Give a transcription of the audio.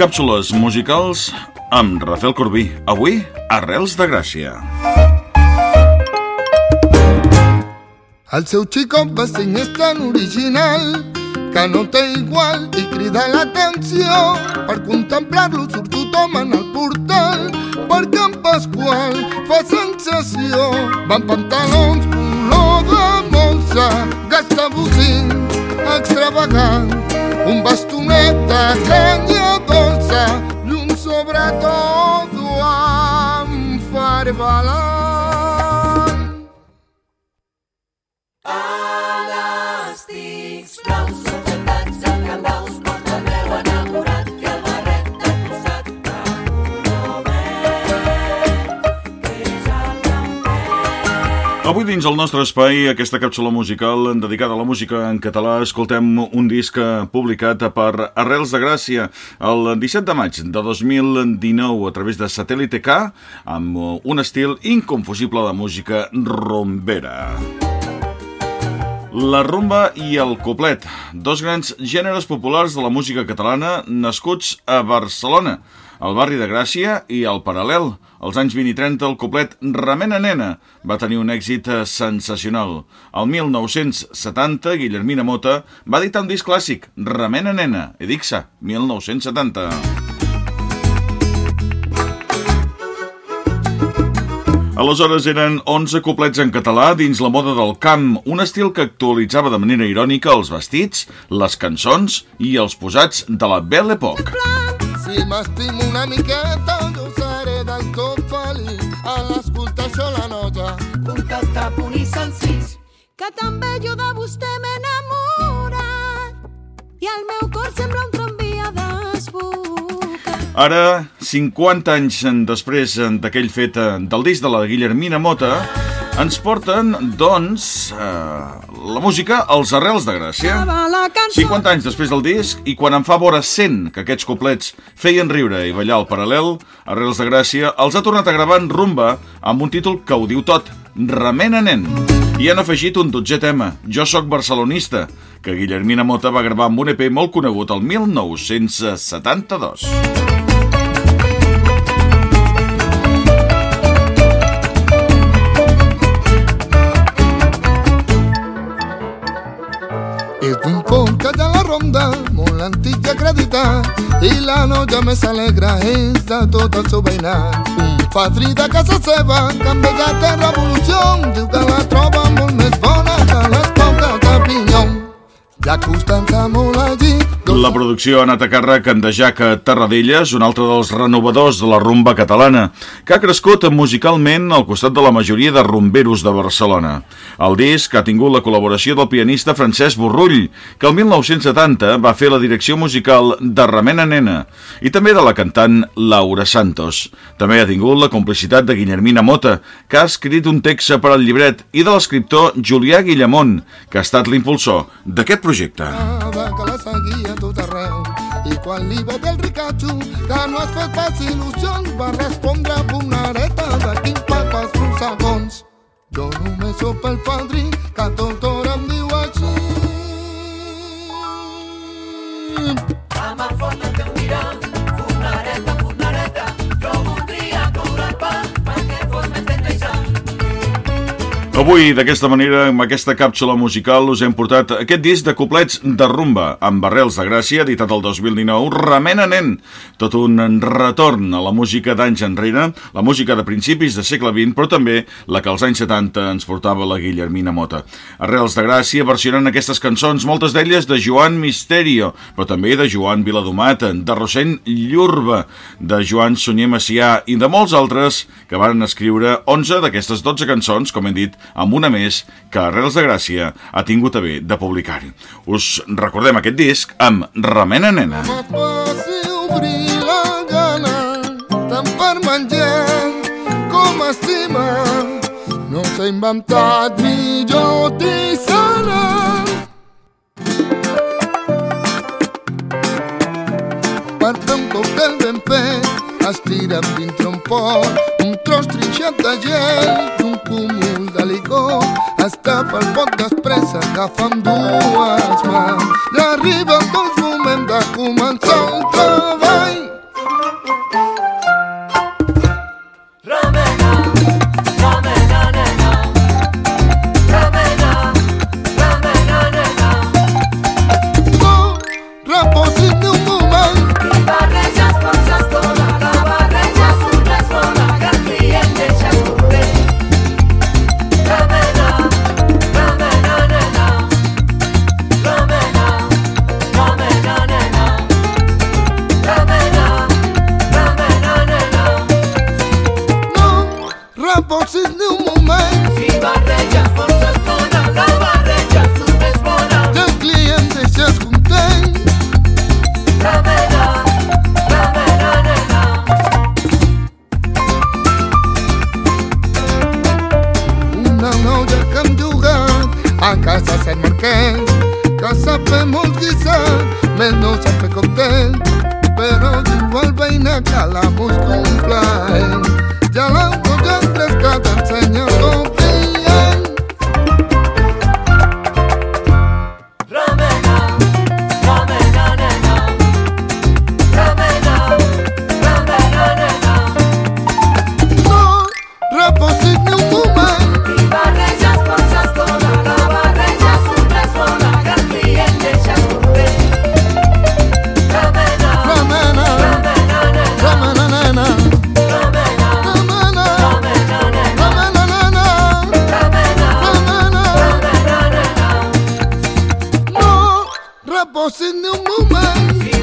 Càpsules musicals amb Rafael Corbí. Avui, Arrels de Gràcia. El seu xicot vestint és tan original que no té igual i crida l'atenció. Per contemplar-lo surt tothom en el portal perquè en Pasqual fa sensació. Van pantalons body of love. Avui dins el nostre espai, aquesta càpsula musical dedicada a la música en català, escoltem un disc publicat per Arrels de Gràcia el 17 de maig de 2019 a través de Satèl·lite K amb un estil inconfusible de música rombera. La rumba i el coplet, dos grans gèneres populars de la música catalana nascuts a Barcelona, al barri de Gràcia i al Paral·lel. Als anys 20 i 30 el coplet Remena Nena va tenir un èxit eh, sensacional. El 1970 Guillermina Mota va editar un disc clàssic, Remena Nena, Edixa, 1970. Aleshores eren 11 coplets en català dins la moda del camp, un estil que actualitzava de manera irònica els vestits, les cançons i els posats de la Belle Époque. Si m'estimo una miqueta, jo seré del tot feliç. A l'escoltar això la nota. Puntes de punt i senzills, que també jo de vostè m'he enamorat i el meu cor sembla un tramvia desbocat. Ara, 50 anys després d'aquell fet eh, del disc de la Guillermina Mota, ens porten, doncs, eh, la música als arrels de Gràcia. La cançó 50 anys després del disc, i quan em fa vora 100 que aquests coplets feien riure i ballar al paral·lel, Arrels de Gràcia els ha tornat a gravar en rumba amb un títol que ho diu tot, Remena nen. I han afegit un dotzè tema, Jo sóc barcelonista, que Guillermina Mota va gravar amb un EP molt conegut el 1972. Antic i acreditat, i la noia més alegre és de tot el seu veïnat. Un padrí de casa seva, que amb ella té revolució, diu que la troba molt més bona La producció ha anat a càrrec de Jaca Tarradellas, un altre dels renovadors de la rumba catalana, que ha crescut musicalment al costat de la majoria de rumberos de Barcelona. El disc ha tingut la col·laboració del pianista Francesc Borrull, que el 1970 va fer la direcció musical de Remena Nena, i també de la cantant Laura Santos. També ha tingut la complicitat de Guillermina Mota, que ha escrit un text per al llibret, i de l'escriptor Julià Guillamont, que ha estat l'impulsor d'aquest projecte. Nada que la seguia a tot arreu i quan li va dir el ricatxo que no has fet pas il·lusions va respondre amb una areta de quin papes uns segons jo només sóc el padrí que tot Avui, d'aquesta manera, amb aquesta càpsula musical, us hem portat aquest disc de couplets de rumba, amb Barrels de Gràcia, editat el 2019, Remena Nen, tot un retorn a la música d'anys enrere, la música de principis de segle XX, però també la que als anys 70 ens portava la Guillermina Mota. Arrels de Gràcia versionant aquestes cançons, moltes d'elles de Joan Misterio, però també de Joan Viladomat, de Rosent Llurba, de Joan Sunyer Macià i de molts altres que van escriure 11 d'aquestes 12 cançons, com hem dit, amb una més que Arrels de Gràcia ha tingut a bé de publicar-hi. Us recordem aquest disc amb Remena Nena. Com no s'ha inventat millor tisana per fer un còctel ben fet estira'm dintre un pot un tros trinxat de gel un cúmul de licor es tapa el pot després s'agafa amb dues mans. I arriba el dolç moment de començar corre por sis de un moment. Si barreja forces d'una, la barreja només bona. Del client deixes content. La mena, la nena. Una noia que a casa Sant Marquès, que sap fer molt guisat, més no sap fer content, però diu la busco un você não momento.